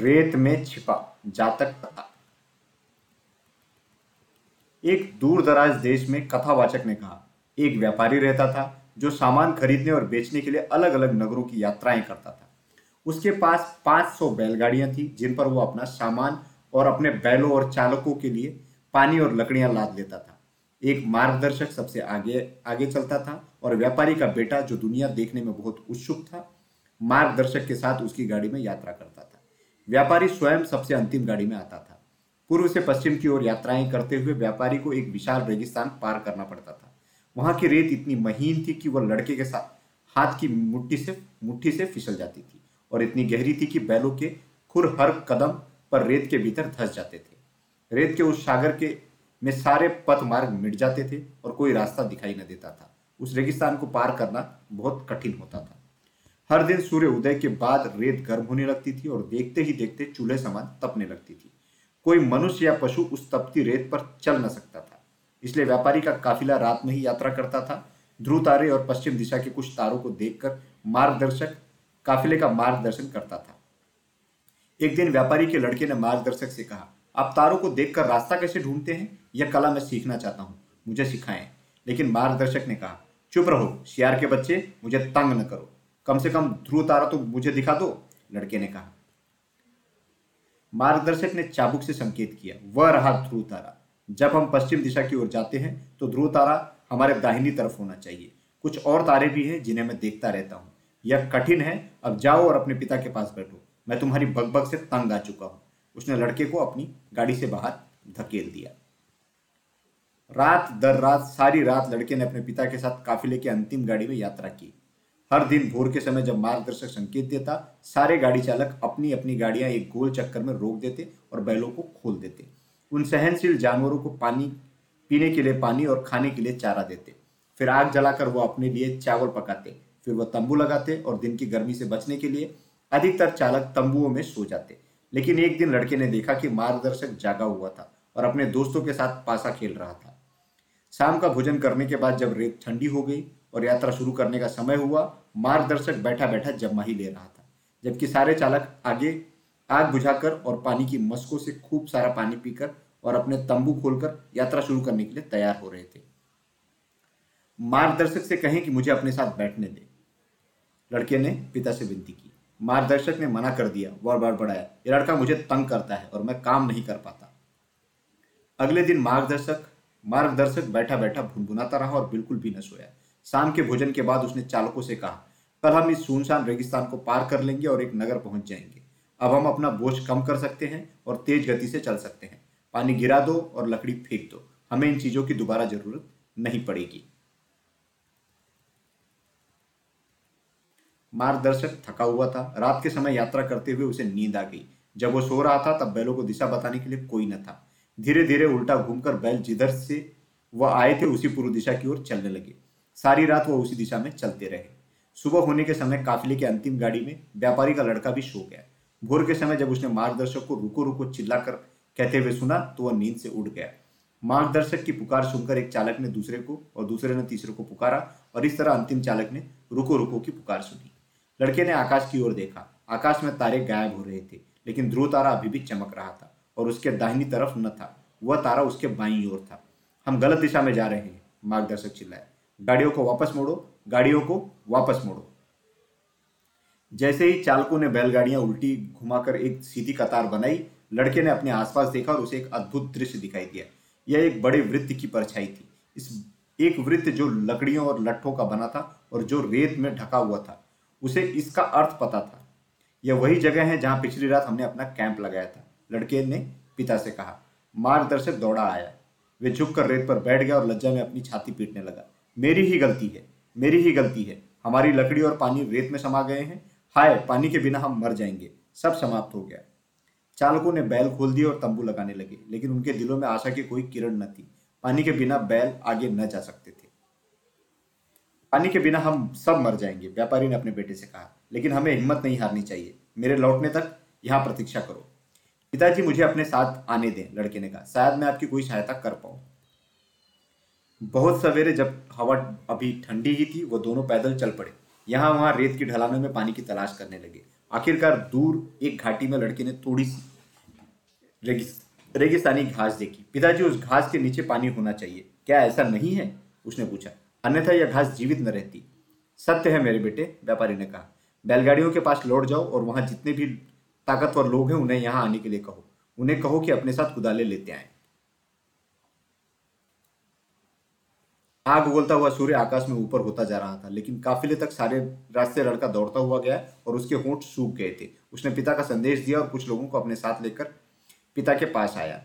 रेत में छिपा जातक कथा। एक दूर दराज देश में कथावाचक ने कहा, एक व्यापारी रहता था जो सामान खरीदने और बेचने के लिए अलग अलग नगरों की यात्राएँ करता था। उसके पास 500 बैलगाड़ियाँ थी, जिन पर वो अपना सामान और अपने बैलों और चालकों के लिए पानी और लकड़ियाँ लाद लेता था। एक मार्गदर्शक सबसे आगे आगे चलता था और व्यापारी का बेटा जो दुनिया देखने में बहुत उत्सुक था, मार्गदर्शक के साथ उसकी गाड़ी में यात्रा करता व्यापारी स्वयं सबसे अंतिम गाड़ी में आता था। पूर्व से पश्चिम की ओर यात्राएँ करते हुए व्यापारी को एक विशाल रेगिस्तान पार करना पड़ता था। वहाँ की रेत इतनी महीन थी कि वह लड़के के साथ हाथ की मुट्ठी से मुट्ठी से फिसल जाती थी और इतनी गहरी थी कि बैलों के खुर हर कदम पर रेत के भीतर धस जाते थे। रेत के उस सागर के में सारे पथ मार्ग मिट जाते थे और कोई रास्ता दिखाई न देता था। उस रेगिस्तान को पार करना बहुत कठिन होता था। हर दिन सूर्य उदय के बाद रेत गर्म होने लगती थी और देखते ही देखते चूल्हे समान तपने लगती थी। कोई मनुष्य या पशु उस तपती रेत पर चल न सकता था, इसलिए व्यापारी का काफिला रात में ही यात्रा करता था। ध्रुव तारे और पश्चिम दिशा के कुछ तारों को देखकर मार्गदर्शक, काफिले का मार्गदर्शन करता था। एक दिन व्यापारी के लड़के ने मार्गदर्शक से कहा, आप तारों को देखकर रास्ता कैसे ढूंढते हैं? यह कला मैं सीखना चाहता हूँ, मुझे सिखाएँ। लेकिन मार्गदर्शक ने कहा, चुप रहो शियार के बच्चे, मुझे तंग न करो। कम से कम ध्रुव तारा तो मुझे दिखा दो, लड़के ने कहा। मार्गदर्शक ने चाबुक से संकेत किया, वह रहा ध्रुव तारा। जब हम पश्चिम दिशा की ओर जाते हैं तो ध्रुव तारा हमारे दाहिनी तरफ़ होना चाहिए। कुछ और तारे भी हैं जिन्हें मैं देखता रहता हूँ। यह कठिन है, अब जाओ और अपने पिता के पास बैठो। मैं तुम्हारी बगबग से तंग आ चुका हूँ। उसने लड़के को अपनी गाड़ी से बाहर धकेल दिया। रात दर रात, सारी रात लड़के ने अपने पिता के साथ काफिले की अंतिम गाड़ी में यात्रा की। हर दिन भोर के समय जब मार्गदर्शक संकेत देता, सारे गाड़ी चालक अपनी अपनी गाड़ियाँ एक गोल चक्कर में रोक देते और बैलों को खोल देते। उन सहनशील जानवरों को पानी, पीने के लिए पानी और खाने के लिए चारा देते। फिर आग जलाकर वो अपने लिए चावल पकाते। फिर वह तंबू लगाते और दिन की गर्मी से बचने के लिए अधिकतर चालक तंबुओं में सो जाते। लेकिन एक दिन लड़के ने देखा कि मार्गदर्शक जागा हुआ था और अपने दोस्तों के साथ पासा खेल रहा था। शाम का भोजन करने के बाद जब रेत ठंडी हो गई और यात्रा शुरू करने का समय हुआ, मार्गदर्शक बैठा बैठा जम्मा ही ले रहा था। जबकि सारे चालक आगे आग बुझाकर और पानी की मस्कों से खूब सारा पानी पीकर और अपने तंबू खोलकर यात्रा शुरू करने के लिए तैयार हो रहे थे। मार्गदर्शक से कहें कि मुझे अपने साथ बैठने दे। लड़के ने पिता से विनती की। मार्गदर्शक ने मना कर दिया, वह बड़बड़ाया ये लड़का मुझे तंग करता है और मैं काम नहीं कर पाता। अगले दिन मार्गदर्शक मार्गदर्शक बैठा बैठा भुनभुनाता रहा और बिल्कुल भी न सोया। शाम के भोजन के बाद उसने चालकों से कहा, कल हम इस सुनसान रेगिस्तान को पार कर लेंगे और एक नगर पहुँच जाएँगे। अब हम अपना बोझ कम कर सकते हैं और तेज गति से चल सकते हैं। पानी गिरा दो और लकड़ी फेंक दो। हमें इन चीज़ों की दोबारा ज़रूरत नहीं पड़ेगी। मार्गदर्शक थका हुआ था। रात के समय यात्रा करते हुए उसे नींद आ गई। जब वो सो रहा था, तब बैलों को दिशा बताने के लिए कोई न था। धीरे धीरे उल्टा घूमकर बैल जिधर से वह आए थे, उसी पूर्व दिशा की ओर चलने लगे। सारी रात वो उसी दिशा में चलते रहे। सुबह होने के समय काफिले की अंतिम गाड़ी में व्यापारी का लड़का भी सो गया। भोर के समय जब उसने मार्गदर्शक को रुको रुको चिल्लाकर कहते हुए सुना तो वह नींद से उठ गया। मार्गदर्शक की पुकार सुनकर एक चालक ने दूसरे को और दूसरे ने तीसरे को पुकारा और इस तरह अंतिम चालक ने रुको रुको की पुकार सुनी। लड़के ने आकाश की ओर देखा। आकाश में तारे गायब हो रहे थे, लेकिन ध्रुव तारा अभी भी चमक रहा था और उसके दाहिनी तरफ़ न था। वह तारा उसके बाई ओर था। हम गलत दिशा में जा रहे हैं, मार्गदर्शक चिल्लाया गाड़ियों को वापस मोड़ो, गाड़ियों को वापस मोड़ो। जैसे ही चालकों ने बैलगाड़ियाँ उल्टी घुमाकर एक सीधी कतार बनाई, लड़के ने अपने आसपास देखा और उसे एक अद्भुत दृश्य दिखाई दिया। यह एक बड़े वृत्त की परछाई थी। इस एक वृत्त जो लकड़ियों और लट्ठों का बना था और जो रेत में ढका हुआ था, उसे इसका अर्थ पता था। यह वही जगह है जहाँ पिछली रात हमने अपना कैंप लगाया था, लड़के ने पिता से कहा। मार्गदर्शक दौड़ा आया। वे झुककर रेत पर बैठ गया और लज्जा में अपनी छाती पीटने लगा। मेरी ही गलती है, मेरी ही गलती है। हमारी लकड़ी और पानी रेत में समा गए हैं। हाय, पानी के बिना हम मर जाएँगे। सब समाप्त हो गया। चालकों ने बैल खोल दिए और तंबू लगाने लगे, लेकिन उनके दिलों में आशा की कोई किरण न थी। पानी के बिना बैल आगे न जा सकते थे। पानी के बिना हम सब मर जाएँगे, व्यापारी ने अपने बेटे से कहा। लेकिन हमें हिम्मत नहीं हारनी चाहिए। मेरे लौटने तक यहाँ प्रतीक्षा करो। पिताजी मुझे अपने साथ आने दें, लड़के ने कहा। शायद मैं आपकी कोई सहायता कर पाऊँ। बहुत सवेरे जब हवा अभी ठंडी ही थी वो दोनों पैदल चल पड़े। यहाँ वहाँ रेत की ढलानों में पानी की तलाश करने लगे। आखिरकार दूर एक घाटी में लड़के ने थोड़ी सी रेगिस, रेगिस्तानी घास देखी। पिताजी उस घास के नीचे पानी होना चाहिए। क्या ऐसा नहीं है? उसने पूछा। अन्यथा यह घास जीवित न रहती। सत्य है मेरे बेटे व्यापारी ने कहा। बैलगाड़ियों के पास लौट जाओ और वहाँ जितने भी ताकतवर लोग हैं उन्हें यहाँ आने के लिए कहो। उन्हें कहो कि अपने साथ कुदाले लेते आए। आग उगलता हुआ सूर्य आकाश में ऊपर होता जा रहा था, लेकिन काफिले तक सारे रास्ते लड़का दौड़ता हुआ गया और उसके होंठ सूख गए थे। उसने पिता का संदेश दिया और कुछ लोगों को अपने साथ लेकर पिता के पास आया।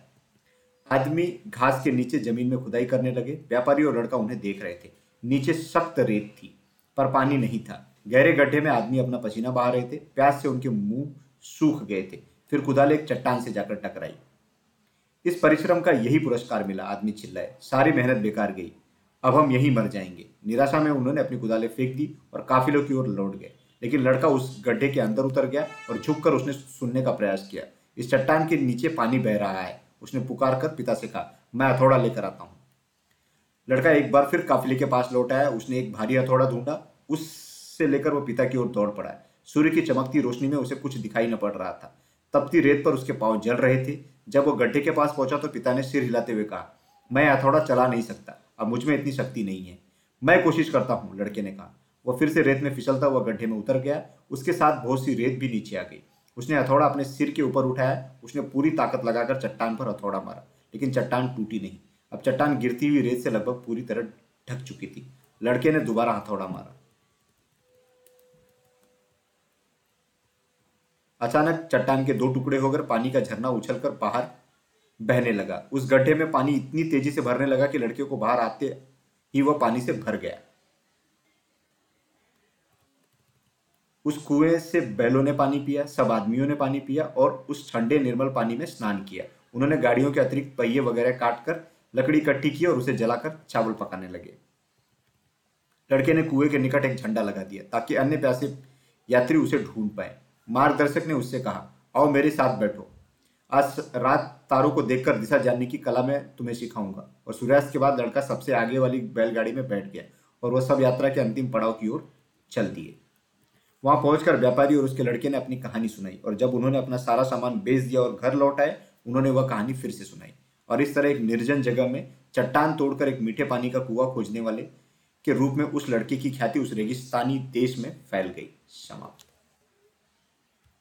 आदमी घास के नीचे ज़मीन में खुदाई करने लगे। व्यापारी और लड़का उन्हें देख रहे थे। नीचे सख्त रेत थी, पर पानी नहीं था। गहरे गड्ढे में आदमी अपना पसीना बहा रहे थे। प्यास से उनके मुँह सूख गए थे। फिर कुदाल एक चट्टान से जाकर टकराई। इस परिश्रम का यही पुरस्कार मिला। आदमी चिल्लाए। सारी मेहनत बेकार गई। अब हम यहीं मर जाएँगे। निराशा में उन्होंने अपनी कुदाले फेंक दी और काफिलों की ओर लौट गए। लेकिन लड़का उस गड्ढे के अंदर उतर गया और झुककर उसने सुनने का प्रयास किया। इस चट्टान के नीचे पानी बह रहा है, उसने पुकार कर पिता से कहा, मैं हथौड़ा लेकर आता हूँ। लड़का एक बार फिर काफिले के पास लौट आया, उसने एक भारी हथौड़ा ढूंढा, उससे लेकर वो पिता की ओर दौड़ पड़ा। सूर्य की चमकती रोशनी में उसे कुछ दिखाई न पड़ रहा था। तपती रेत पर उसके पाँव जल रहे थे। जब वो गड्ढे के पास पहुँचा तो पिता ने सिर हिलाते हुए कहा, मैं हथौड़ा चला नहीं सकता। अब मुझमें इतनी शक्ति नहीं है। मैं कोशिश करता हूँ, लड़के ने कहा। वह फिर से रेत में फिसलता हुआ गड्ढे में उतर गया। उसके साथ बहुत सी रेत भी नीचे आ गई। उसने हथौड़ा अपने सिर के ऊपर उठाया। उसने पूरी ताकत लगाकर चट्टान पर हथौड़ा मारा, लेकिन चट्टान टूटी नहीं। अब चट्टान गिरती हुई रेत से लगभग पूरी तरह ढक चुकी थी। लड़के ने दोबारा हथौड़ा मारा। अचानक चट्टान के दो टुकड़े होकर पानी का झरना उछलकर बाहर बहने लगा। उस गड्ढे में पानी इतनी तेज़ी से भरने लगा कि लड़के को बाहर आते ही वह पानी से भर गया। उस कुएँ से बैलों ने पानी पिया, सब आदमियों ने पानी पिया और उस ठंडे निर्मल पानी में स्नान किया। उन्होंने गाड़ियों के अतिरिक्त पहिए वगैरह काट कर लकड़ी इकट्ठी की और उसे जलाकर चावल पकाने लगे। लड़के ने कुएँ के निकट एक झंडा लगा दिया ताकि अन्य प्यासे यात्री उसे ढूंढ पाए। मार्गदर्शक ने उससे कहा, आओ मेरे साथ बैठो। आज रात तारों को देखकर दिशा जानने की कला मैं तुम्हें सिखाऊँगा। और सूर्यास्त के बाद लड़का सबसे आगे वाली बैलगाड़ी में बैठ गया और वह सब यात्रा के अंतिम पड़ाव की ओर चल दिए। वहाँ पहुंचकर व्यापारी और उसके लड़के ने अपनी कहानी सुनाई और जब उन्होंने अपना सारा सामान बेच दिया और घर लौट आए, उन्होंने वह कहानी फिर से सुनाई। और इस तरह एक निर्जन जगह में चट्टान तोड़कर एक मीठे पानी का कुआ खोजने वाले के रूप में उस लड़के की ख्याति उस रेगिस्तानी देश में फैल गई, समाप्त।